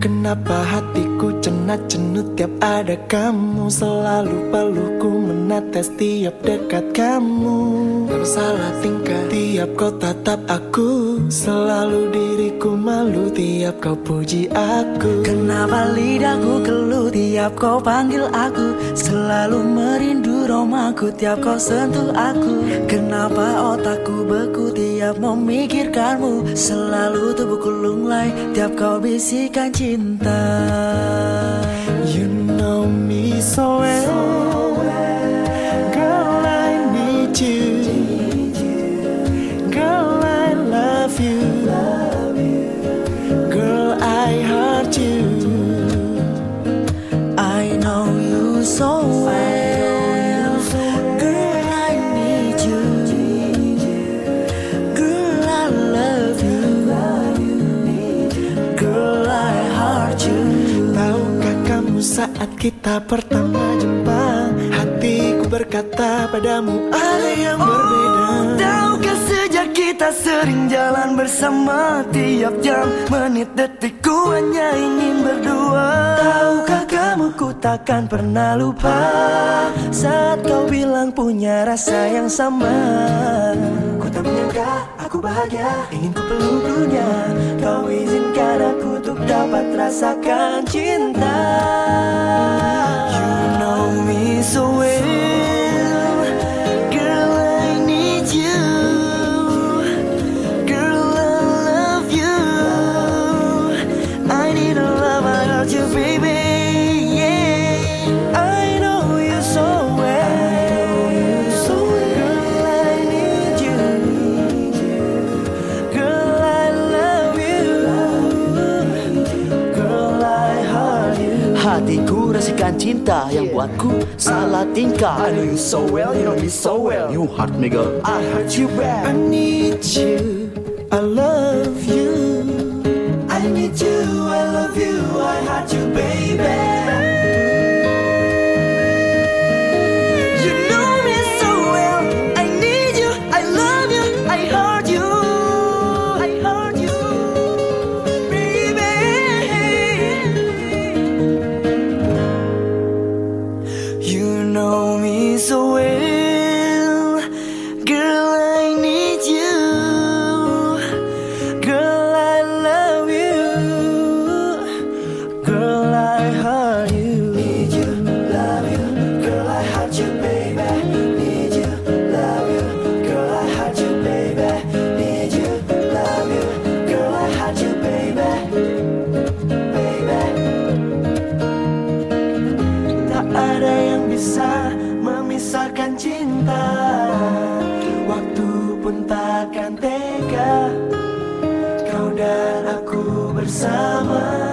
can Kenapa hatiku cenat cenut tiap ada kamu? Selalu peluhku menetes tiap dekat kamu. Dan salah tingkah tiap kau tatap aku. Selalu diriku malu tiap kau puji aku. Kenapa lidahku keluh tiap kau panggil aku? Selalu merindu romaku tiap kau sentuh aku. Kenapa otakku beku tiap memikirkanmu? Selalu tubuhku lunglai tiap kau bisikan cinta You saat kita pertama jumpa Hatiku berkata padamu ada yang berbeda. Tahukah sejak kita sering jalan bersama Tiap jam, menit, detik ku hanya ingin berdua. Tahukah kamu ku takkan pernah lupa Saat kau bilang punya rasa yang sama? Ku tak menyangka aku bahagia Ingin ku peluk dunia. Kau izinkan aku untuk dapat rasakan cinta Hatiku rasakan cinta yang buatku salah tingkah. I know you so well, you know me so well. You hurt me girl I hurt you back. I need you. I love you. I need you, I love you, I heart you, bisa memisahkan cinta. Waktu pun takkan tega kau dan aku bersama